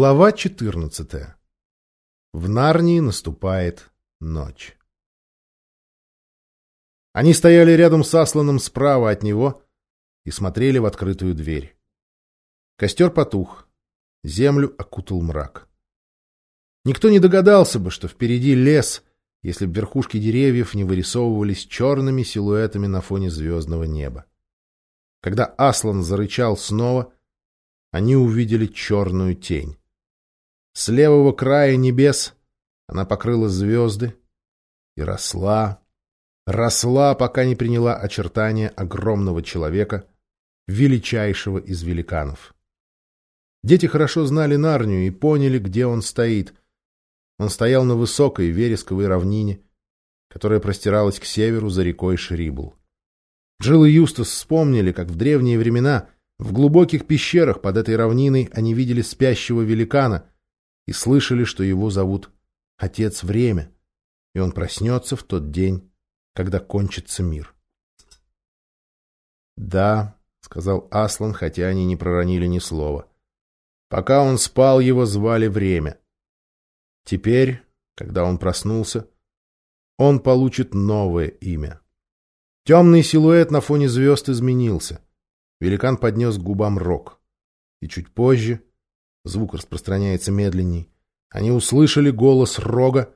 Глава 14. В Нарнии наступает ночь. Они стояли рядом с Асланом справа от него и смотрели в открытую дверь. Костер потух, землю окутал мрак. Никто не догадался бы, что впереди лес, если б верхушки деревьев не вырисовывались черными силуэтами на фоне звездного неба. Когда Аслан зарычал снова, они увидели черную тень. С левого края небес она покрыла звезды и росла, росла, пока не приняла очертания огромного человека, величайшего из великанов. Дети хорошо знали Нарнию и поняли, где он стоит. Он стоял на высокой вересковой равнине, которая простиралась к северу за рекой Шрибл. Джилл и Юстас вспомнили, как в древние времена в глубоких пещерах под этой равниной они видели спящего великана, и слышали, что его зовут Отец Время, и он проснется в тот день, когда кончится мир. «Да», — сказал Аслан, хотя они не проронили ни слова. Пока он спал, его звали Время. Теперь, когда он проснулся, он получит новое имя. Темный силуэт на фоне звезд изменился. Великан поднес к губам рог. И чуть позже звук распространяется медленней, они услышали голос рога,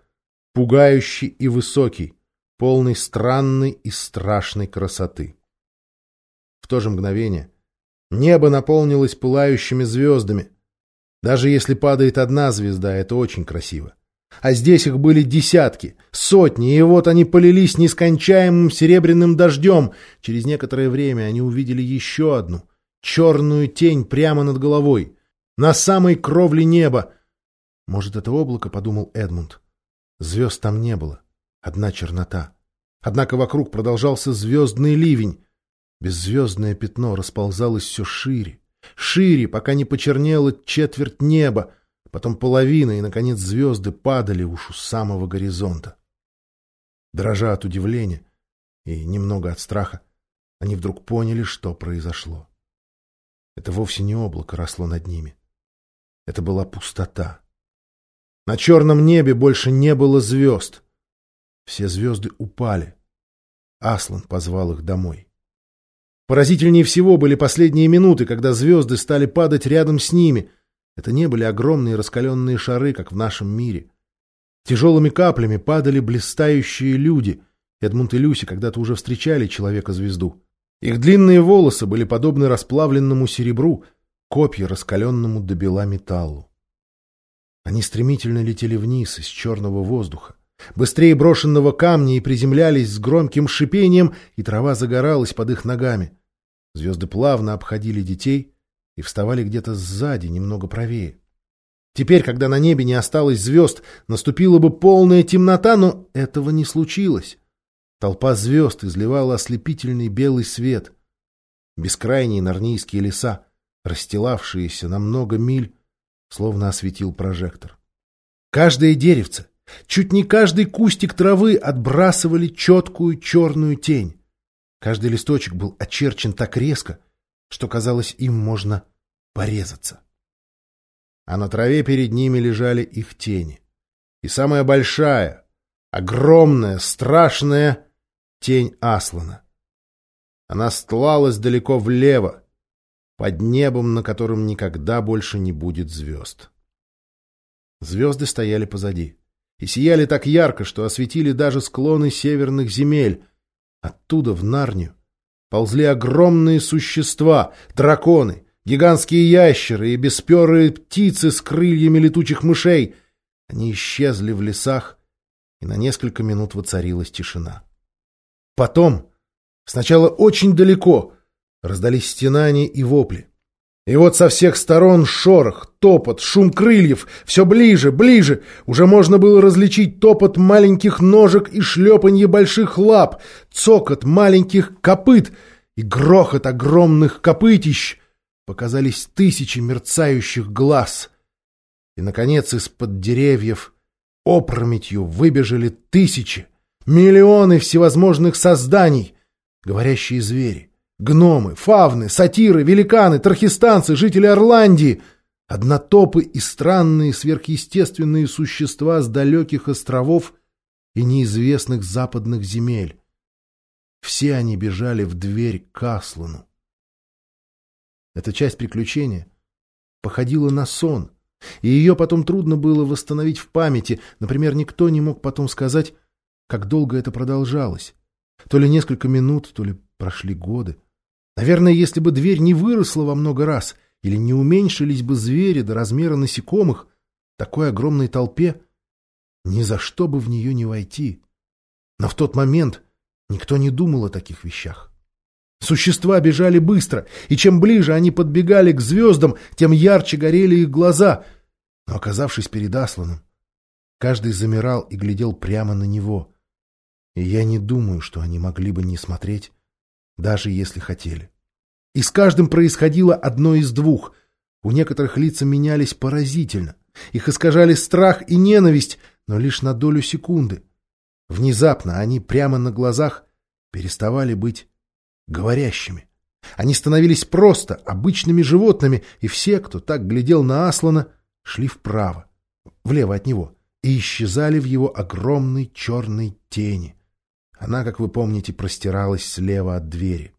пугающий и высокий, полный странной и страшной красоты. В то же мгновение небо наполнилось пылающими звездами. Даже если падает одна звезда, это очень красиво. А здесь их были десятки, сотни, и вот они полились нескончаемым серебряным дождем. Через некоторое время они увидели еще одну, черную тень прямо над головой. На самой кровле неба. Может, это облако, подумал Эдмунд. Звезд там не было. Одна чернота. Однако вокруг продолжался звездный ливень. Беззвездное пятно расползалось все шире, шире, пока не почернело четверть неба, потом половина, и, наконец, звезды падали уж у самого горизонта. Дрожа от удивления и немного от страха, они вдруг поняли, что произошло. Это вовсе не облако росло над ними. Это была пустота. На черном небе больше не было звезд. Все звезды упали. Аслан позвал их домой. Поразительнее всего были последние минуты, когда звезды стали падать рядом с ними. Это не были огромные раскаленные шары, как в нашем мире. Тяжелыми каплями падали блистающие люди. Эдмунд и Люси когда-то уже встречали Человека-звезду. Их длинные волосы были подобны расплавленному серебру, копья раскаленному до бела металлу. Они стремительно летели вниз из черного воздуха, быстрее брошенного камня и приземлялись с громким шипением, и трава загоралась под их ногами. Звезды плавно обходили детей и вставали где-то сзади, немного правее. Теперь, когда на небе не осталось звезд, наступила бы полная темнота, но этого не случилось. Толпа звезд изливала ослепительный белый свет. Бескрайние нарнийские леса, расстилавшиеся на много миль, словно осветил прожектор. Каждое деревце, чуть не каждый кустик травы отбрасывали четкую черную тень. Каждый листочек был очерчен так резко, что, казалось, им можно порезаться. А на траве перед ними лежали их тени. И самая большая, огромная, страшная тень Аслана. Она стлалась далеко влево, под небом, на котором никогда больше не будет звезд. Звезды стояли позади и сияли так ярко, что осветили даже склоны северных земель. Оттуда в Нарнию ползли огромные существа, драконы, гигантские ящеры и бесперые птицы с крыльями летучих мышей. Они исчезли в лесах, и на несколько минут воцарилась тишина. Потом, сначала очень далеко, Раздались стенания и вопли. И вот со всех сторон шорох, топот, шум крыльев, все ближе, ближе. Уже можно было различить топот маленьких ножек и шлепанье больших лап, цокот маленьких копыт и грохот огромных копытищ. Показались тысячи мерцающих глаз. И, наконец, из-под деревьев опрометью выбежали тысячи, миллионы всевозможных созданий, говорящие звери. Гномы, фавны, сатиры, великаны, трахистанцы, жители Орландии. однотопы и странные сверхъестественные существа с далеких островов и неизвестных западных земель. Все они бежали в дверь к Аслану. Эта часть приключения походила на сон, и ее потом трудно было восстановить в памяти. Например, никто не мог потом сказать, как долго это продолжалось. То ли несколько минут, то ли прошли годы. Наверное, если бы дверь не выросла во много раз, или не уменьшились бы звери до размера насекомых, такой огромной толпе ни за что бы в нее не войти. Но в тот момент никто не думал о таких вещах. Существа бежали быстро, и чем ближе они подбегали к звездам, тем ярче горели их глаза. Но, оказавшись перед Асланом, каждый замирал и глядел прямо на него. И я не думаю, что они могли бы не смотреть, даже если хотели. И с каждым происходило одно из двух. У некоторых лица менялись поразительно. Их искажали страх и ненависть, но лишь на долю секунды. Внезапно они прямо на глазах переставали быть говорящими. Они становились просто обычными животными, и все, кто так глядел на Аслана, шли вправо, влево от него, и исчезали в его огромной черной тени. Она, как вы помните, простиралась слева от двери.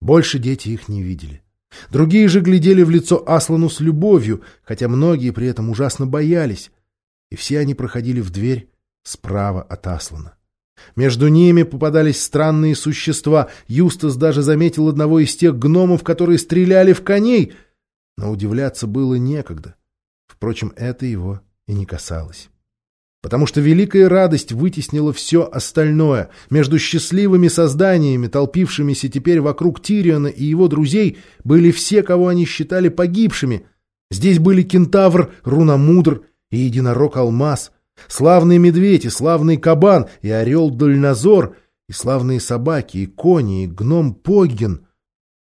Больше дети их не видели. Другие же глядели в лицо Аслану с любовью, хотя многие при этом ужасно боялись, и все они проходили в дверь справа от Аслана. Между ними попадались странные существа. Юстас даже заметил одного из тех гномов, которые стреляли в коней. Но удивляться было некогда. Впрочем, это его и не касалось. Потому что великая радость вытеснила все остальное. Между счастливыми созданиями, толпившимися теперь вокруг Тириона и его друзей, были все, кого они считали погибшими. Здесь были кентавр Рунамудр и единорог Алмаз — Славный медведь и славный кабан, и орел-дальнозор, и славные собаки, и кони, и гном Погин.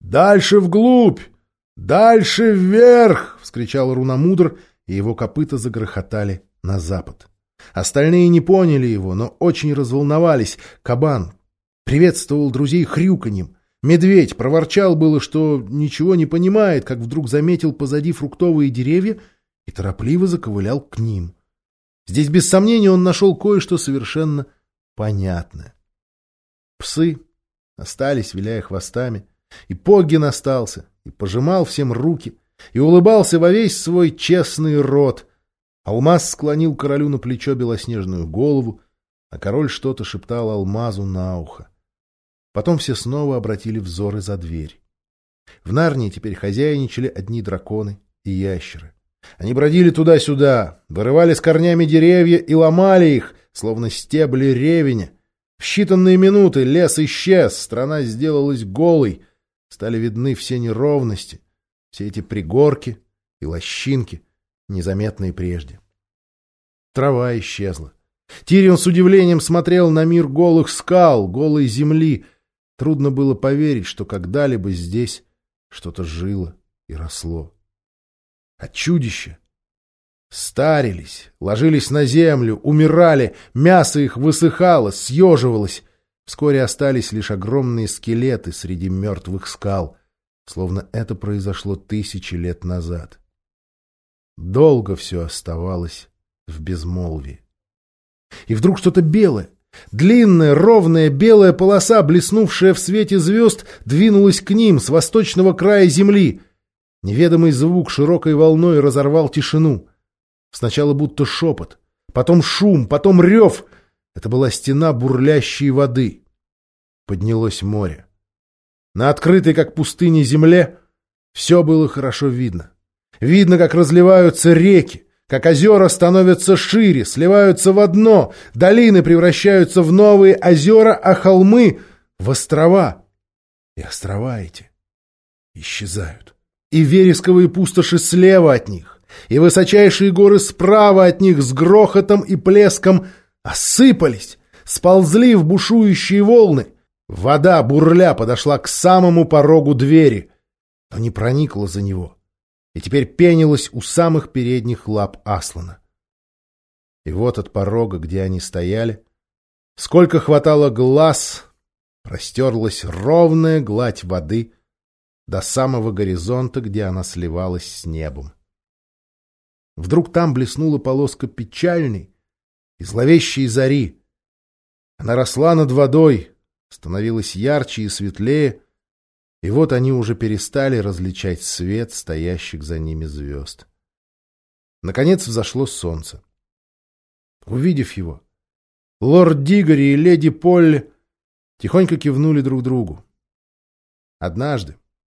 «Дальше вглубь! Дальше вверх!» — вскричал Рунамудр, и его копыта загрохотали на запад. Остальные не поняли его, но очень разволновались. Кабан приветствовал друзей хрюканьем. Медведь проворчал было, что ничего не понимает, как вдруг заметил позади фруктовые деревья и торопливо заковылял к ним. Здесь без сомнения он нашел кое-что совершенно понятное. Псы остались, виляя хвостами, и Поггин остался, и пожимал всем руки, и улыбался во весь свой честный рот. Алмаз склонил королю на плечо белоснежную голову, а король что-то шептал Алмазу на ухо. Потом все снова обратили взоры за дверь. В Нарнии теперь хозяйничали одни драконы и ящеры. Они бродили туда-сюда, вырывали с корнями деревья и ломали их, словно стебли ревеня. В считанные минуты лес исчез, страна сделалась голой, стали видны все неровности, все эти пригорки и лощинки, незаметные прежде. Трава исчезла. Тирион с удивлением смотрел на мир голых скал, голой земли. Трудно было поверить, что когда-либо здесь что-то жило и росло. А чудища старились, ложились на землю, умирали, мясо их высыхало, съеживалось. Вскоре остались лишь огромные скелеты среди мертвых скал, словно это произошло тысячи лет назад. Долго все оставалось в безмолвии. И вдруг что-то белое, длинная, ровная белая полоса, блеснувшая в свете звезд, двинулась к ним с восточного края земли. Неведомый звук широкой волной разорвал тишину. Сначала будто шепот, потом шум, потом рев. Это была стена бурлящей воды. Поднялось море. На открытой, как пустыня, земле все было хорошо видно. Видно, как разливаются реки, как озера становятся шире, сливаются в одно, долины превращаются в новые озера, а холмы — в острова. И острова эти исчезают и вересковые пустоши слева от них, и высочайшие горы справа от них с грохотом и плеском осыпались, сползли в бушующие волны. Вода, бурля, подошла к самому порогу двери, но не проникла за него, и теперь пенилась у самых передних лап Аслана. И вот от порога, где они стояли, сколько хватало глаз, простерлась ровная гладь воды — до самого горизонта, где она сливалась с небом. Вдруг там блеснула полоска печальной и зловещей зари. Она росла над водой, становилась ярче и светлее, и вот они уже перестали различать свет стоящих за ними звезд. Наконец взошло солнце. Увидев его, лорд Дигори и леди Полли тихонько кивнули друг другу. Однажды,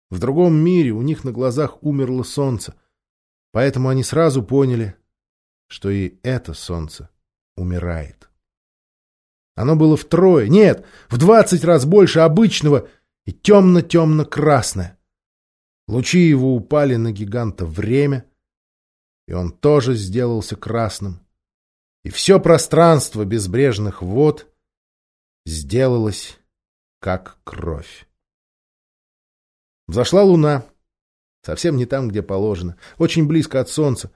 в другом мире, у них на глазах умерло солнце, поэтому они сразу поняли, что и это солнце умирает. Оно было втрое, нет, в двадцать раз больше обычного и темно-темно-красное. Лучи его упали на гиганта время, и он тоже сделался красным. И все пространство безбрежных вод сделалось как кровь. Взошла луна, совсем не там, где положено, очень близко от солнца,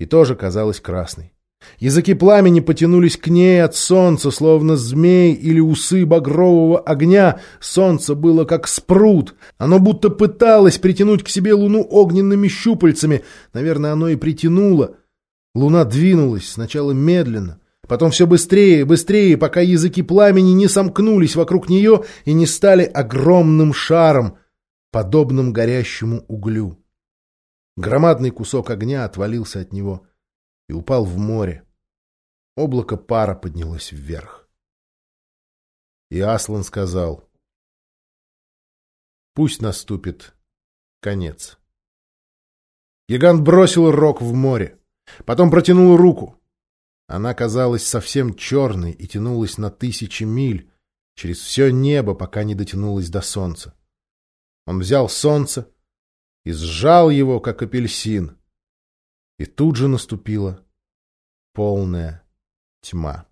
и тоже казалась красной. Языки пламени потянулись к ней от солнца, словно змей или усы багрового огня. Солнце было как спрут. Оно будто пыталось притянуть к себе луну огненными щупальцами. Наверное, оно и притянуло. Луна двинулась сначала медленно, потом все быстрее, быстрее, пока языки пламени не сомкнулись вокруг нее и не стали огромным шаром, подобным горящему углю. Громадный кусок огня отвалился от него и упал в море. Облако пара поднялось вверх. И Аслан сказал, «Пусть наступит конец». Гигант бросил рог в море, потом протянул руку. Она казалась совсем черной и тянулась на тысячи миль через все небо, пока не дотянулась до солнца. Он взял солнце и сжал его, как апельсин. И тут же наступила полная тьма.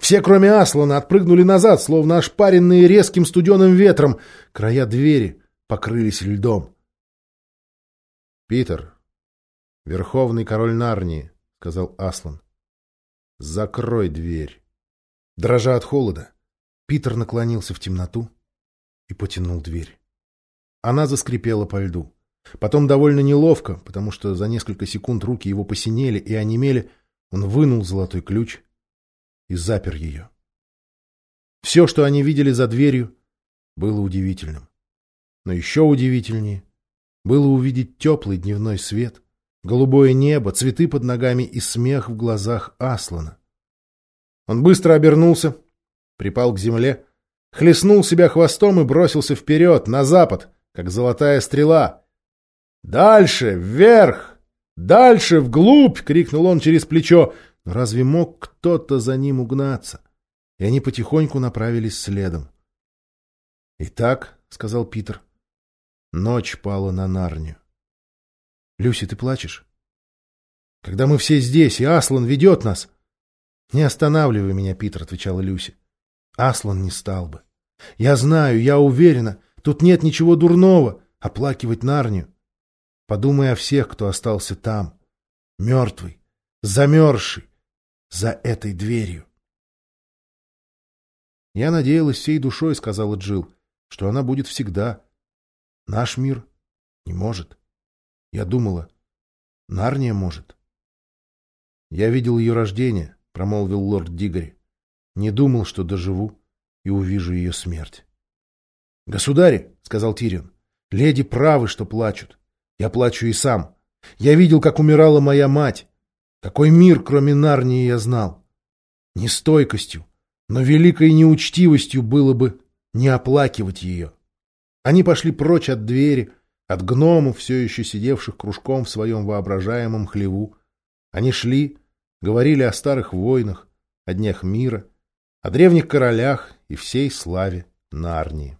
Все, кроме Аслана, отпрыгнули назад, словно ошпаренные резким студеным ветром. Края двери покрылись льдом. — Питер, верховный король Нарнии, — сказал Аслан, — закрой дверь. Дрожа от холода, Питер наклонился в темноту и потянул дверь. Она заскрипела по льду. Потом довольно неловко, потому что за несколько секунд руки его посинели и онемели, он вынул золотой ключ и запер ее. Все, что они видели за дверью, было удивительным. Но еще удивительнее было увидеть теплый дневной свет, голубое небо, цветы под ногами и смех в глазах Аслана. Он быстро обернулся, припал к земле, хлестнул себя хвостом и бросился вперед, на запад, как золотая стрела. «Дальше! Вверх! Дальше! Вглубь!» — крикнул он через плечо. Но разве мог кто-то за ним угнаться? И они потихоньку направились следом. «Итак», — сказал Питер, — ночь пала на Нарнию. «Люси, ты плачешь?» «Когда мы все здесь, и Аслан ведет нас...» «Не останавливай меня, Питер», — отвечала Люси. «Аслан не стал бы. Я знаю, я уверена, тут нет ничего дурного, оплакивать Нарнию. Подумай о всех, кто остался там, мертвый, замерзший, за этой дверью. Я надеялась всей душой, сказала Джил, что она будет всегда. Наш мир не может. Я думала, Нарния может. Я видел ее рождение, промолвил лорд Дигори. Не думал, что доживу и увижу ее смерть. «Государи», — сказал Тирион, — «леди правы, что плачут. Я плачу и сам. Я видел, как умирала моя мать. Какой мир, кроме Нарнии, я знал. Не стойкостью, но великой неучтивостью было бы не оплакивать ее. Они пошли прочь от двери, от гномов, все еще сидевших кружком в своем воображаемом хлеву. Они шли, говорили о старых войнах, о днях мира, о древних королях и всей славе Нарнии.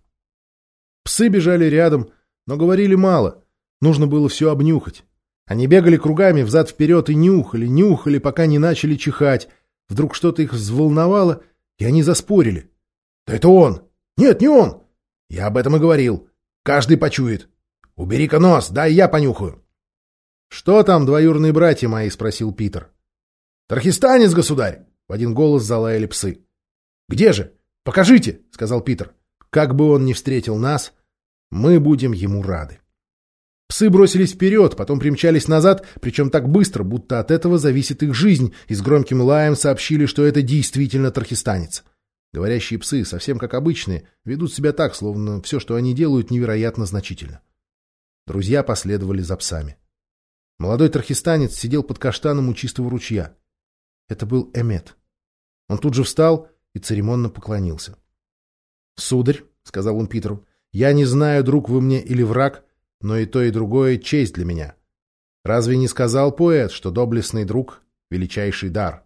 Псы бежали рядом, но говорили мало, нужно было все обнюхать. Они бегали кругами взад-вперед и нюхали, нюхали, пока не начали чихать. Вдруг что-то их взволновало, и они заспорили. — Да это он! Нет, не он! Я об этом и говорил. Каждый почует. Убери-ка нос, дай я понюхаю. — Что там, двоюрные братья мои? — спросил Питер. — Тархистанец, государь! — в один голос залаяли псы. — Где же? Покажите! — сказал Питер. — Как бы он ни встретил нас, мы будем ему рады. Псы бросились вперед, потом примчались назад, причем так быстро, будто от этого зависит их жизнь, и с громким лаем сообщили, что это действительно тархистанец. Говорящие псы, совсем как обычные, ведут себя так, словно все, что они делают, невероятно значительно. Друзья последовали за псами. Молодой тархистанец сидел под каштаном у чистого ручья. Это был Эмет. Он тут же встал и церемонно поклонился. — Сударь, — сказал он Питеру, — я не знаю, друг вы мне или враг, но и то, и другое — честь для меня. Разве не сказал поэт, что доблестный друг — величайший дар,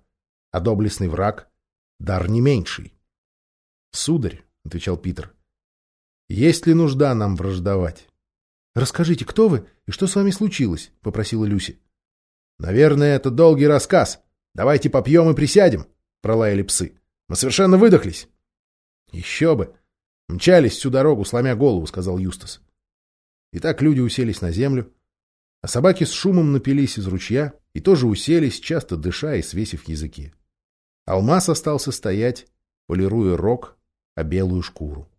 а доблестный враг — дар не меньший? — Сударь, — отвечал Питер, — есть ли нужда нам враждовать? — Расскажите, кто вы и что с вами случилось? — попросила Люси. — Наверное, это долгий рассказ. Давайте попьем и присядем, — пролаяли псы. — Мы совершенно выдохлись. — Еще бы! Мчались всю дорогу, сломя голову, — сказал Юстас. И так люди уселись на землю, а собаки с шумом напились из ручья и тоже уселись, часто дыша и свесив языки. Алмаз остался стоять, полируя рог о белую шкуру.